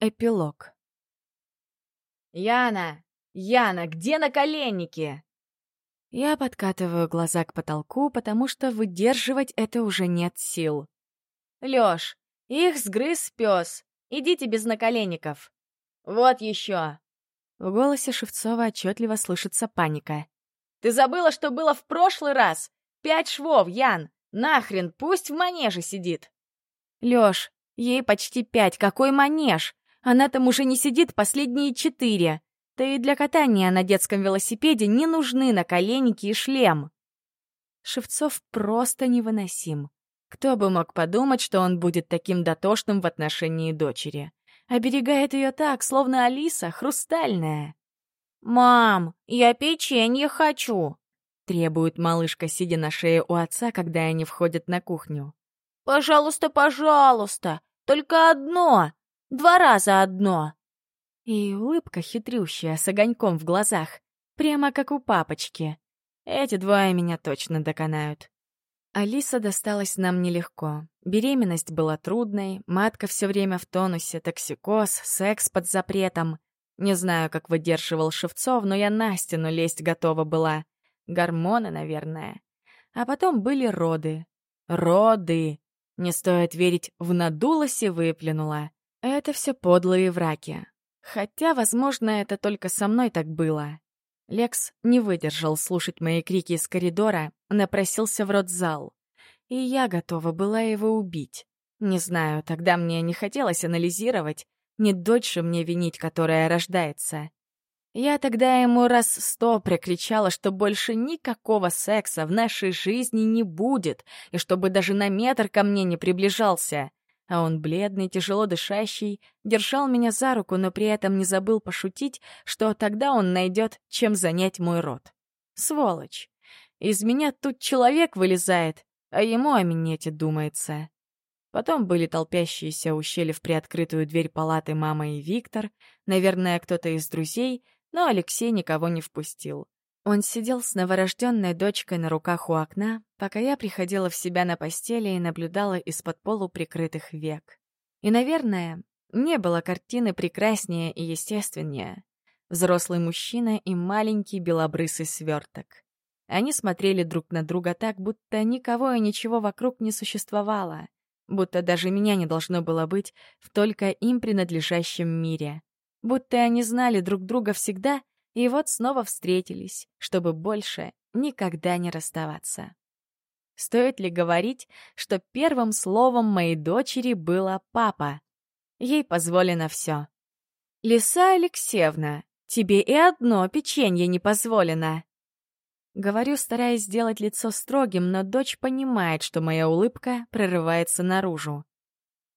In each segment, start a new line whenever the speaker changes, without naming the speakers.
Эпилог.
«Яна! Яна, где наколенники?»
Я подкатываю глаза к потолку, потому что выдерживать это уже нет сил.
«Лёш, их сгрыз пёс. Идите без наколенников. Вот ещё!»
В голосе Шевцова отчётливо слышится паника.
«Ты забыла, что было в прошлый раз? Пять швов, Ян! Нахрен, пусть в манеже сидит!»
«Лёш, ей почти пять, какой манеж? Она там уже не сидит последние четыре. Да и для катания на детском велосипеде не нужны наколенники и шлем. Шевцов просто невыносим. Кто бы мог подумать, что он будет таким дотошным в отношении дочери. Оберегает ее так, словно Алиса хрустальная.
«Мам, я печенье хочу!»
требует малышка, сидя на шее у отца, когда они входят на кухню.
«Пожалуйста, пожалуйста! Только одно! Два раза одно!»
И улыбка хитрющая, с огоньком в глазах, прямо как у папочки. Эти двое меня точно доконают. Алиса досталась нам нелегко. Беременность была трудной, матка все время в тонусе, токсикоз, секс под запретом. Не знаю, как выдерживал Шевцов, но я на стену лезть готова была. Гормоны, наверное. А потом были роды. Роды! Не стоит верить, в надулось и выплюнула. Это все подлые враки. Хотя, возможно, это только со мной так было. Лекс не выдержал слушать мои крики из коридора, напросился в рот зал. И я готова была его убить. Не знаю, тогда мне не хотелось анализировать, не дольше мне винить, которая рождается. Я тогда ему раз сто прокричала, что больше никакого секса в нашей жизни не будет, и чтобы даже на метр ко мне не приближался. А он, бледный, тяжело дышащий, держал меня за руку, но при этом не забыл пошутить, что тогда он найдет, чем занять мой рот. Сволочь! Из меня тут человек вылезает, а ему о минете думается. Потом были толпящиеся ущели в приоткрытую дверь палаты мама и Виктор, наверное, кто-то из друзей, но Алексей никого не впустил. Он сидел с новорожденной дочкой на руках у окна, пока я приходила в себя на постели и наблюдала из-под полуприкрытых век. И, наверное, не было картины прекраснее и естественнее. Взрослый мужчина и маленький белобрысый сверток. Они смотрели друг на друга так, будто никого и ничего вокруг не существовало, будто даже меня не должно было быть в только им принадлежащем мире, будто они знали друг друга всегда — и вот снова встретились, чтобы больше никогда не расставаться. Стоит ли говорить, что первым словом моей дочери было «папа»? Ей позволено все. «Лиса Алексеевна, тебе и одно печенье не позволено!» Говорю, стараясь сделать лицо строгим, но дочь понимает, что моя улыбка прорывается наружу.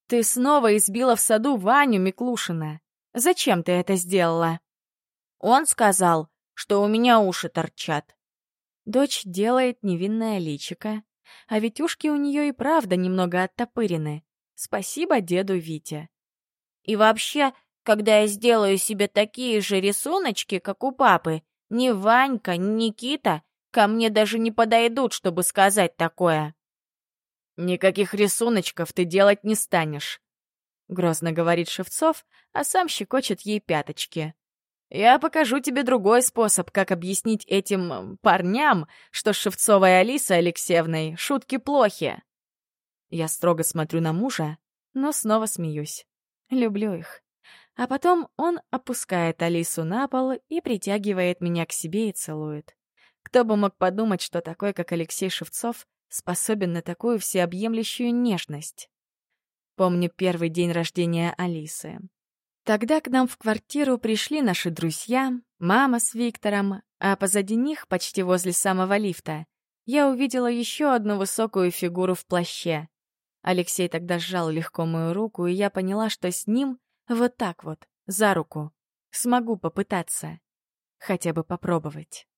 «Ты снова избила в саду Ваню Миклушина. Зачем ты это сделала?»
Он сказал, что у меня уши торчат.
Дочь делает невинное личико, а ведь ушки у нее и правда немного оттопырены. Спасибо деду Вите.
И вообще, когда я сделаю себе такие же рисуночки, как у папы, ни Ванька, ни Никита ко мне даже не подойдут, чтобы сказать такое.
«Никаких рисуночков ты делать не станешь», — грозно говорит Шевцов, а сам щекочет ей пяточки. Я покажу тебе другой способ, как объяснить этим парням, что с Шевцовой Алисой Алексеевной шутки плохи. Я строго смотрю на мужа, но снова смеюсь. Люблю их. А потом он опускает Алису на пол и притягивает меня к себе и целует. Кто бы мог подумать, что такой, как Алексей Шевцов, способен на такую всеобъемлющую нежность. Помню первый день рождения Алисы. Тогда к нам в квартиру пришли наши друзья, мама с Виктором, а позади них, почти возле самого лифта, я увидела еще одну высокую фигуру в плаще. Алексей тогда сжал легко мою руку, и я поняла, что с ним вот так вот, за руку, смогу попытаться. Хотя бы попробовать.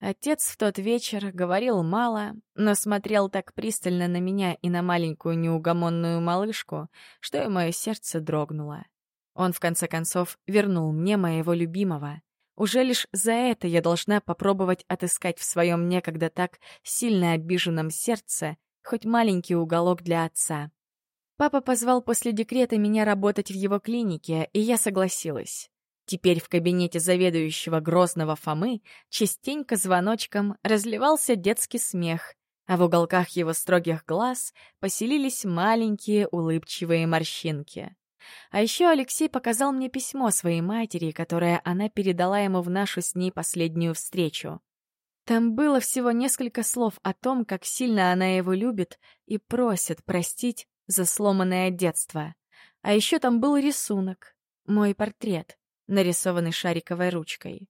Отец в тот вечер говорил мало, но смотрел так пристально на меня и на маленькую неугомонную малышку, что и мое сердце дрогнуло. Он, в конце концов, вернул мне моего любимого. Уже лишь за это я должна попробовать отыскать в своем некогда так сильно обиженном сердце хоть маленький уголок для отца. Папа позвал после декрета меня работать в его клинике, и я согласилась. Теперь в кабинете заведующего грозного Фомы частенько звоночком разливался детский смех, а в уголках его строгих глаз поселились маленькие улыбчивые морщинки. А еще Алексей показал мне письмо своей матери, которое она передала ему в нашу с ней последнюю встречу. Там было всего несколько слов о том, как сильно она его любит и просит простить за сломанное детство. А еще там был рисунок, мой портрет, нарисованный шариковой ручкой.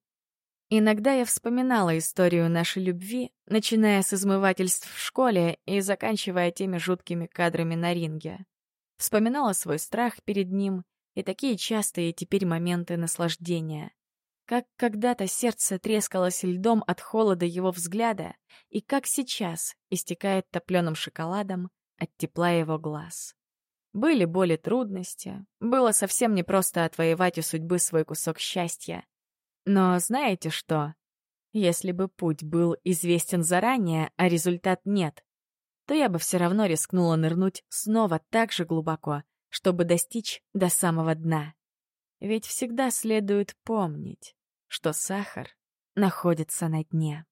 Иногда я вспоминала историю нашей любви, начиная с измывательств в школе и заканчивая теми жуткими кадрами на ринге вспоминала свой страх перед ним и такие частые теперь моменты наслаждения. Как когда-то сердце трескалось льдом от холода его взгляда, и как сейчас истекает топленым шоколадом от тепла его глаз. Были боли трудности, было совсем непросто отвоевать у судьбы свой кусок счастья. Но знаете что? Если бы путь был известен заранее, а результат нет, то я бы все равно рискнула нырнуть снова так же глубоко, чтобы достичь до самого дна. Ведь всегда следует помнить, что сахар находится на дне.